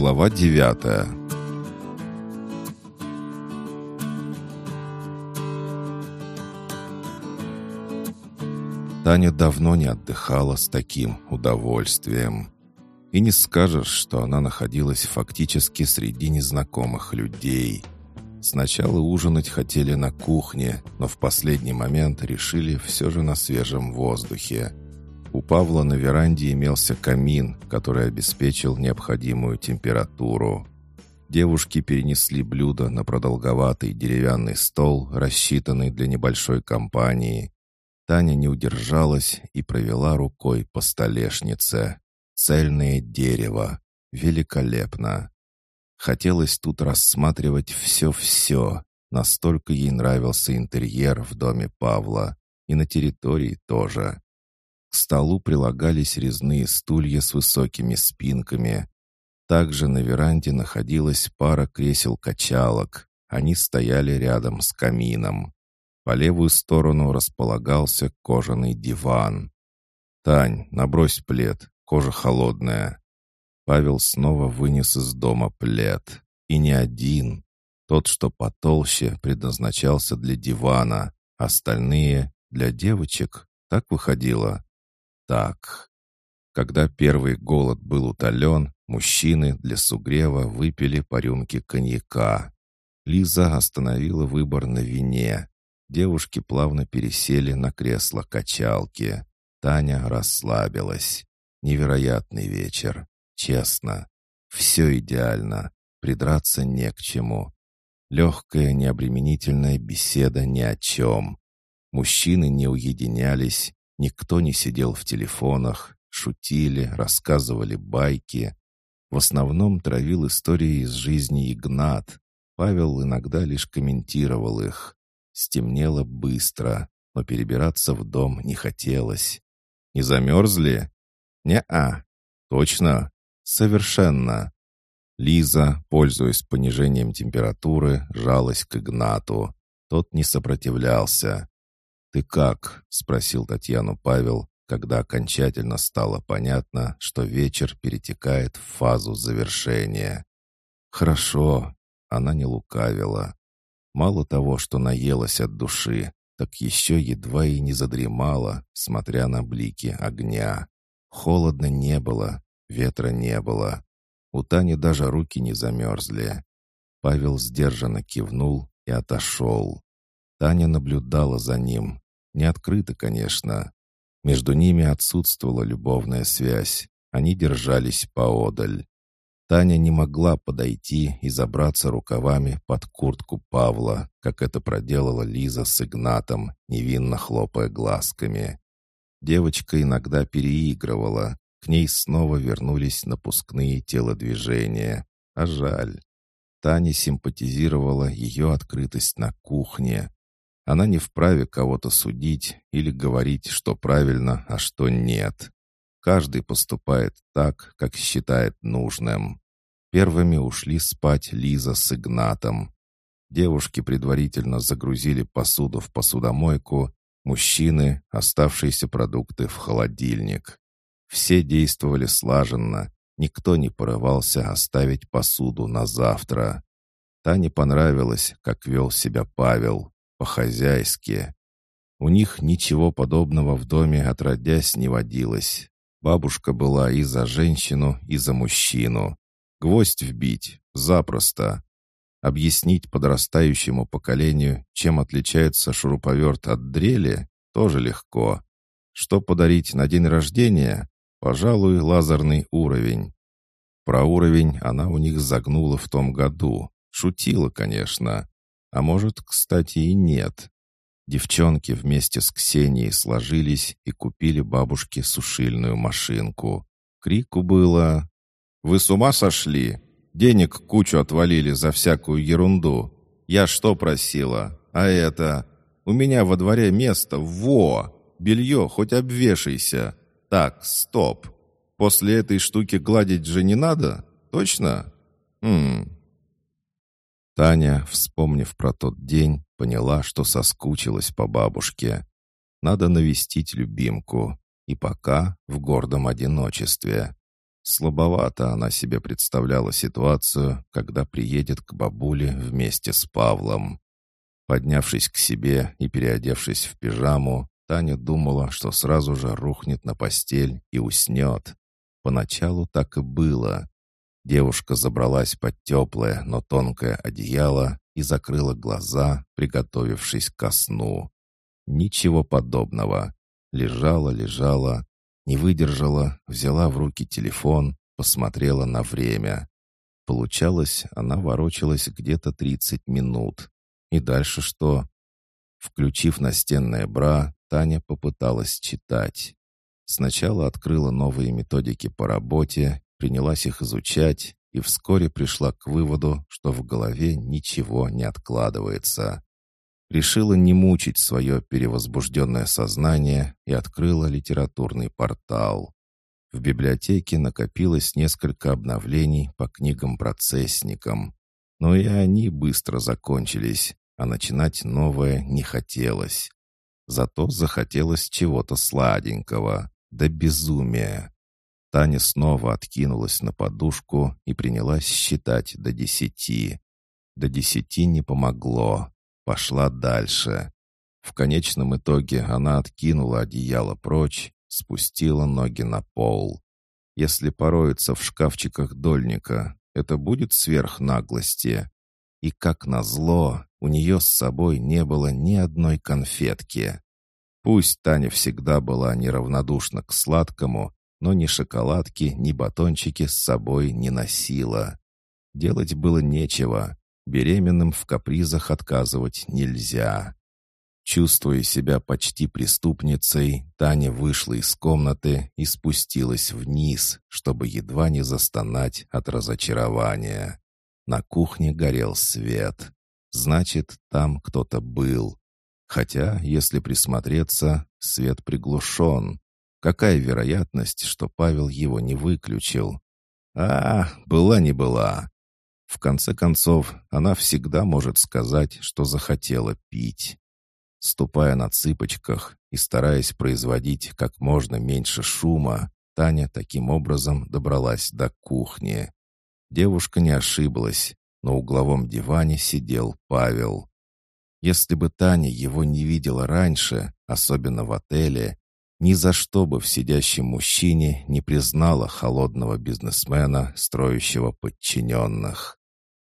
Глава девятая Таня давно не отдыхала с таким удовольствием. И не скажешь, что она находилась фактически среди незнакомых людей. Сначала ужинать хотели на кухне, но в последний момент решили все же на свежем воздухе. У Павла на веранде имелся камин, который обеспечил необходимую температуру. Девушки перенесли блюдо на продолговатый деревянный стол, рассчитанный для небольшой компании. Таня не удержалась и провела рукой по столешнице. Цельное дерево. Великолепно. Хотелось тут рассматривать все-все. Настолько ей нравился интерьер в доме Павла. И на территории тоже. К столу прилагались резные стулья с высокими спинками. Также на веранде находилась пара кресел-качалок. Они стояли рядом с камином. По левую сторону располагался кожаный диван. «Тань, набрось плед, кожа холодная». Павел снова вынес из дома плед. И не один. Тот, что потолще, предназначался для дивана, остальные — для девочек. Так выходило? Так. Когда первый голод был утолен, мужчины для сугрева выпили по рюмке коньяка. Лиза остановила выбор на вине. Девушки плавно пересели на кресло качалки. Таня расслабилась. Невероятный вечер. Честно. Все идеально. Придраться не к чему. Легкая, необременительная беседа ни о чем. Мужчины не уединялись, никто не сидел в телефонах, шутили, рассказывали байки. В основном травил истории из жизни Игнат. Павел иногда лишь комментировал их. Стемнело быстро, но перебираться в дом не хотелось. «Не замерзли?» «Не-а». «Точно?» «Совершенно». Лиза, пользуясь понижением температуры, жалась к Игнату. Тот не сопротивлялся. «Ты как?» — спросил Татьяну Павел, когда окончательно стало понятно, что вечер перетекает в фазу завершения. «Хорошо», — она не лукавила. Мало того, что наелась от души, так еще едва и не задремала, смотря на блики огня. Холодно не было, ветра не было. У Тани даже руки не замерзли. Павел сдержанно кивнул и отошел. Таня наблюдала за ним. Не открыто, конечно. Между ними отсутствовала любовная связь. Они держались поодаль. Таня не могла подойти и забраться рукавами под куртку Павла, как это проделала Лиза с Игнатом, невинно хлопая глазками. Девочка иногда переигрывала, к ней снова вернулись напускные телодвижения. А жаль. Таня симпатизировала ее открытость на кухне. Она не вправе кого-то судить или говорить, что правильно, а что нет. Каждый поступает так, как считает нужным. Первыми ушли спать Лиза с Игнатом. Девушки предварительно загрузили посуду в посудомойку, мужчины — оставшиеся продукты в холодильник. Все действовали слаженно, никто не порывался оставить посуду на завтра. Тане понравилось, как вел себя Павел, по-хозяйски. У них ничего подобного в доме отродясь не водилось. Бабушка была и за женщину, и за мужчину. Гвоздь вбить — запросто. Объяснить подрастающему поколению, чем отличается шуруповерт от дрели, тоже легко. Что подарить на день рождения? Пожалуй, лазерный уровень. Про уровень она у них загнула в том году. Шутила, конечно. А может, кстати, и нет. Девчонки вместе с Ксенией сложились и купили бабушке сушильную машинку. Крику было вы с ума сошли? Денег кучу отвалили за всякую ерунду. Я что просила? А это... У меня во дворе место, во! Белье хоть обвешайся. Так, стоп. После этой штуки гладить же не надо? Точно? Хм... Таня, вспомнив про тот день, поняла, что соскучилась по бабушке. Надо навестить любимку. И пока в гордом одиночестве. Слабовато она себе представляла ситуацию, когда приедет к бабуле вместе с Павлом. Поднявшись к себе и переодевшись в пижаму, Таня думала, что сразу же рухнет на постель и уснет. Поначалу так и было. Девушка забралась под теплое, но тонкое одеяло и закрыла глаза, приготовившись ко сну. Ничего подобного. Лежала, лежала, не выдержала, взяла в руки телефон, посмотрела на время. Получалось, она ворочалась где-то 30 минут. И дальше что? Включив настенное бра, Таня попыталась читать. Сначала открыла новые методики по работе, принялась их изучать и вскоре пришла к выводу, что в голове ничего не откладывается решила не мучить свое перевозбужденное сознание и открыла литературный портал. В библиотеке накопилось несколько обновлений по книгам-процессникам, но и они быстро закончились, а начинать новое не хотелось. Зато захотелось чего-то сладенького, до безумия. Таня снова откинулась на подушку и принялась считать до десяти. До десяти не помогло пошла дальше. В конечном итоге она откинула одеяло прочь, спустила ноги на пол. Если пороется в шкафчиках дольника, это будет сверхнаглости. И как назло, у нее с собой не было ни одной конфетки. Пусть Таня всегда была неравнодушна к сладкому, но ни шоколадки, ни батончики с собой не носила. Делать было нечего. Беременным в капризах отказывать нельзя. Чувствуя себя почти преступницей, Таня вышла из комнаты и спустилась вниз, чтобы едва не застонать от разочарования. На кухне горел свет. Значит, там кто-то был. Хотя, если присмотреться, свет приглушен. Какая вероятность, что Павел его не выключил? А, была не была. В конце концов, она всегда может сказать, что захотела пить. Ступая на цыпочках и стараясь производить как можно меньше шума, Таня таким образом добралась до кухни. Девушка не ошиблась. На угловом диване сидел Павел. Если бы Таня его не видела раньше, особенно в отеле, ни за что бы в сидящем мужчине не признала холодного бизнесмена, строящего подчиненных.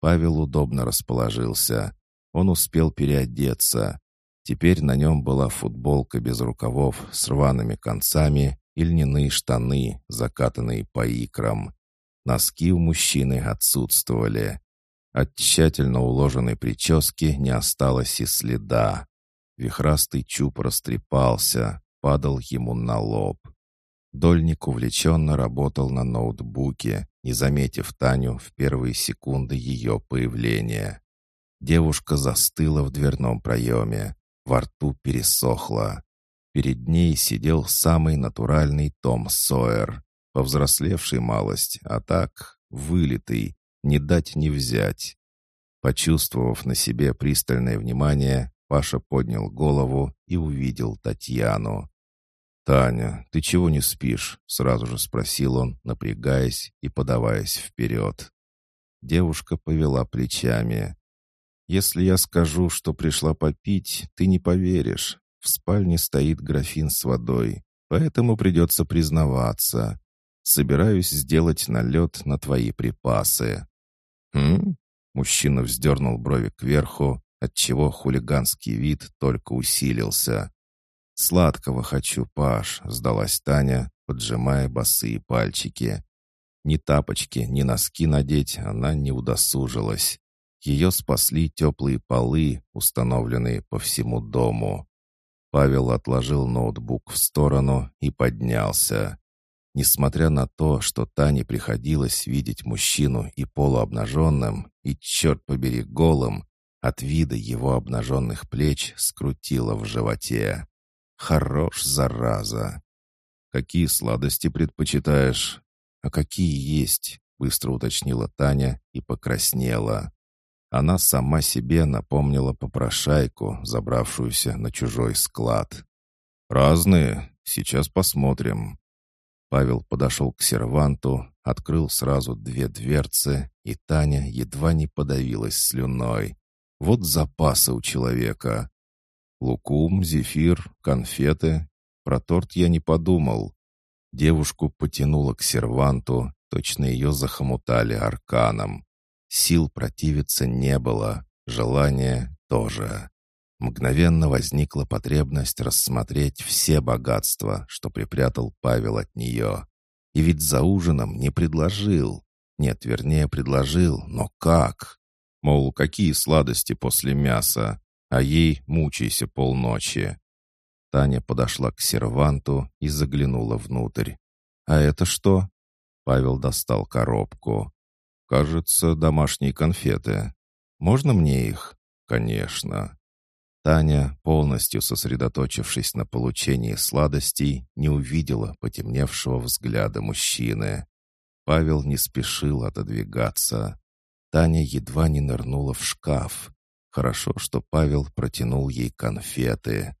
Павел удобно расположился. Он успел переодеться. Теперь на нем была футболка без рукавов с рваными концами и льняные штаны, закатанные по икрам. Носки у мужчины отсутствовали. От тщательно уложенной прически не осталось и следа. Вихрастый чуб растрепался, падал ему на лоб. Дольник увлеченно работал на ноутбуке, не заметив Таню в первые секунды ее появления. Девушка застыла в дверном проеме, во рту пересохла. Перед ней сидел самый натуральный Том Сойер, повзрослевший малость, а так вылитый, не дать не взять. Почувствовав на себе пристальное внимание, Паша поднял голову и увидел Татьяну. «Таня, ты чего не спишь?» — сразу же спросил он, напрягаясь и подаваясь вперед. Девушка повела плечами. «Если я скажу, что пришла попить, ты не поверишь. В спальне стоит графин с водой, поэтому придется признаваться. Собираюсь сделать налет на твои припасы». «Хм?» — мужчина вздернул брови кверху, отчего хулиганский вид только усилился. «Сладкого хочу, Паш», — сдалась Таня, поджимая босые пальчики. Ни тапочки, ни носки надеть она не удосужилась. Ее спасли теплые полы, установленные по всему дому. Павел отложил ноутбук в сторону и поднялся. Несмотря на то, что Тане приходилось видеть мужчину и полуобнаженным, и, черт побери, голым, от вида его обнаженных плеч скрутило в животе. Хорош, зараза. Какие сладости предпочитаешь? А какие есть? Быстро уточнила Таня и покраснела. Она сама себе напомнила попрошайку, забравшуюся на чужой склад. «Разные. Сейчас посмотрим». Павел подошел к серванту, открыл сразу две дверцы, и Таня едва не подавилась слюной. Вот запасы у человека. Лукум, зефир, конфеты. Про торт я не подумал. Девушку потянуло к серванту, точно ее захомутали арканом. Сил противиться не было, желания тоже. Мгновенно возникла потребность рассмотреть все богатства, что припрятал Павел от нее. И ведь за ужином не предложил. Нет, вернее, предложил, но как? Мол, какие сладости после мяса, а ей мучайся полночи. Таня подошла к серванту и заглянула внутрь. «А это что?» Павел достал коробку. «Кажется, домашние конфеты. Можно мне их?» «Конечно». Таня, полностью сосредоточившись на получении сладостей, не увидела потемневшего взгляда мужчины. Павел не спешил отодвигаться. Таня едва не нырнула в шкаф. Хорошо, что Павел протянул ей конфеты.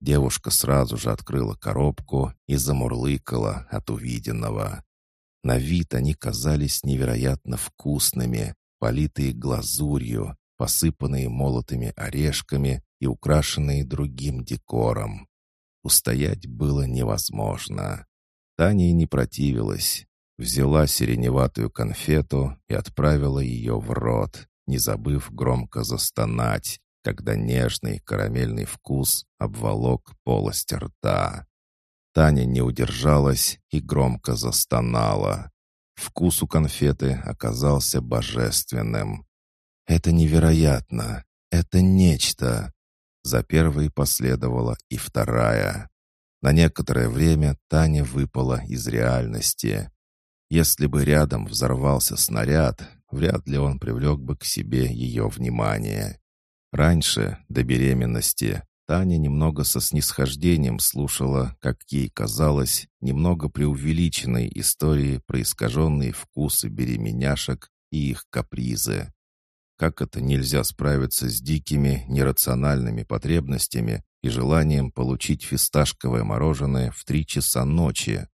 Девушка сразу же открыла коробку и замурлыкала от увиденного. На вид они казались невероятно вкусными, политые глазурью, посыпанные молотыми орешками и украшенные другим декором. Устоять было невозможно. Таня не противилась. Взяла сиреневатую конфету и отправила ее в рот, не забыв громко застонать, когда нежный карамельный вкус обволок полость рта. Таня не удержалась и громко застонала. Вкус у конфеты оказался божественным. «Это невероятно! Это нечто!» За первой последовала и вторая. На некоторое время Таня выпала из реальности. Если бы рядом взорвался снаряд, вряд ли он привлек бы к себе ее внимание. Раньше, до беременности, Таня немного со снисхождением слушала, как ей казалось, немного преувеличенной истории про искаженные вкусы беременяшек и их капризы. Как это нельзя справиться с дикими, нерациональными потребностями и желанием получить фисташковое мороженое в три часа ночи?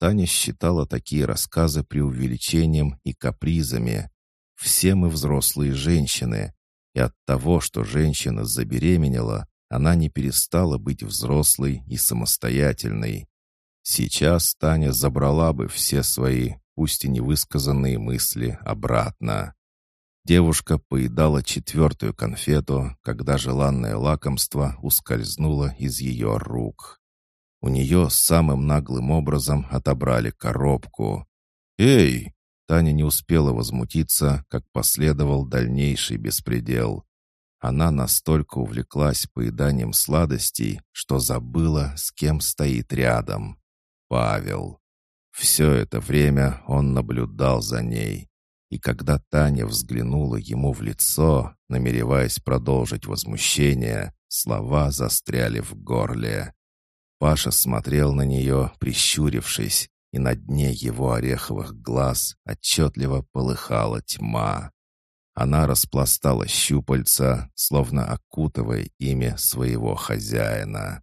Таня считала такие рассказы преувеличением и капризами. Все мы взрослые женщины, и от того, что женщина забеременела, она не перестала быть взрослой и самостоятельной. Сейчас Таня забрала бы все свои, пусть и невысказанные мысли, обратно. Девушка поедала четвертую конфету, когда желанное лакомство ускользнуло из ее рук. У нее самым наглым образом отобрали коробку. «Эй!» Таня не успела возмутиться, как последовал дальнейший беспредел. Она настолько увлеклась поеданием сладостей, что забыла, с кем стоит рядом. Павел. Все это время он наблюдал за ней. И когда Таня взглянула ему в лицо, намереваясь продолжить возмущение, слова застряли в горле. Паша смотрел на нее, прищурившись, и на дне его ореховых глаз отчетливо полыхала тьма. Она распластала щупальца, словно окутывая ими своего хозяина.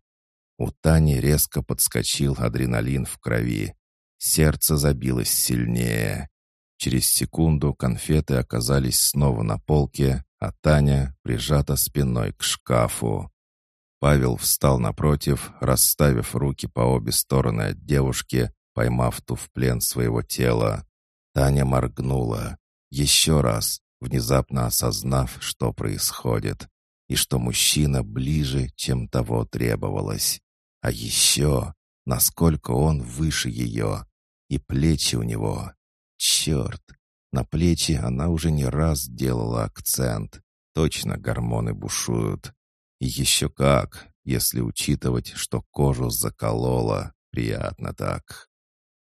У Тани резко подскочил адреналин в крови. Сердце забилось сильнее. Через секунду конфеты оказались снова на полке, а Таня прижата спиной к шкафу. Павел встал напротив, расставив руки по обе стороны от девушки, поймав ту в плен своего тела. Таня моргнула. Еще раз, внезапно осознав, что происходит, и что мужчина ближе, чем того требовалось. А еще, насколько он выше ее, и плечи у него Черт! На плечи она уже не раз делала акцент. Точно гормоны бушуют. Еще как, если учитывать, что кожу заколола. Приятно так.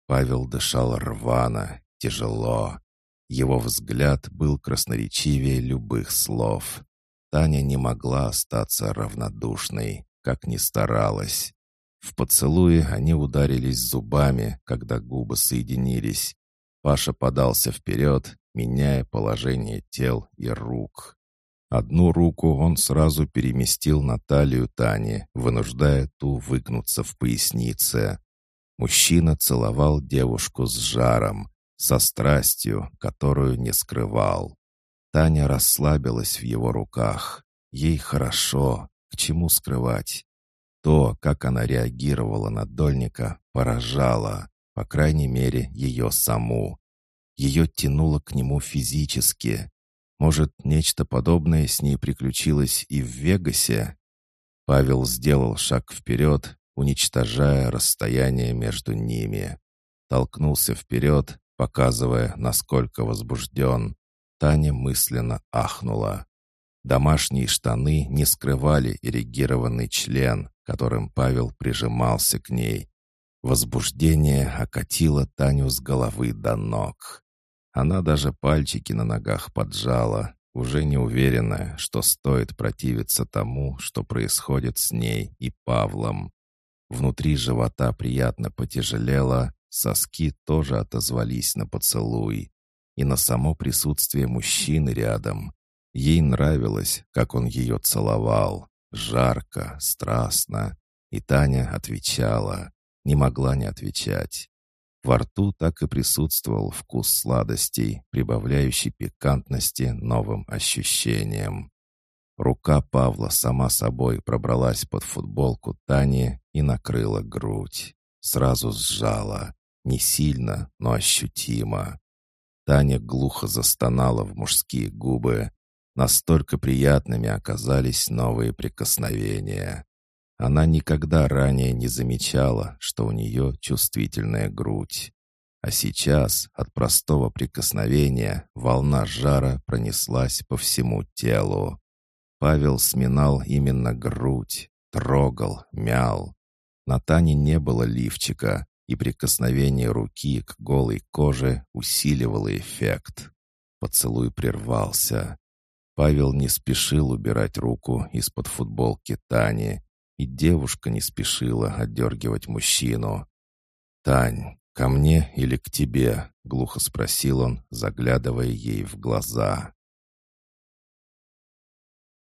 Павел дышал рвано, тяжело. Его взгляд был красноречивее любых слов. Таня не могла остаться равнодушной, как ни старалась. В поцелуе они ударились зубами, когда губы соединились, Паша подался вперед, меняя положение тел и рук. Одну руку он сразу переместил на талию Тани, вынуждая ту выгнуться в пояснице. Мужчина целовал девушку с жаром, со страстью, которую не скрывал. Таня расслабилась в его руках. Ей хорошо, к чему скрывать. То, как она реагировала на Дольника, поражало, по крайней мере, ее саму. Ее тянуло к нему физически. Может, нечто подобное с ней приключилось и в Вегасе? Павел сделал шаг вперед, уничтожая расстояние между ними. Толкнулся вперед, показывая, насколько возбужден. Таня мысленно ахнула. Домашние штаны не скрывали эрегированный член, которым Павел прижимался к ней. Возбуждение окатило Таню с головы до ног. Она даже пальчики на ногах поджала, уже не уверенная, что стоит противиться тому, что происходит с ней и Павлом. Внутри живота приятно потяжелело, соски тоже отозвались на поцелуй. И на само присутствие мужчины рядом. Ей нравилось, как он ее целовал. Жарко, страстно. И Таня отвечала. Не могла не отвечать. Во рту так и присутствовал вкус сладостей, прибавляющий пикантности новым ощущениям. Рука Павла сама собой пробралась под футболку Тани и накрыла грудь. Сразу сжала. Не сильно, но ощутимо. Таня глухо застонала в мужские губы, Настолько приятными оказались новые прикосновения. Она никогда ранее не замечала, что у нее чувствительная грудь. А сейчас от простого прикосновения волна жара пронеслась по всему телу. Павел сминал именно грудь, трогал, мял. На Тане не было лифчика, и прикосновение руки к голой коже усиливало эффект. Поцелуй прервался. Павел не спешил убирать руку из-под футболки Тани, и девушка не спешила отдергивать мужчину. «Тань, ко мне или к тебе?» — глухо спросил он, заглядывая ей в глаза.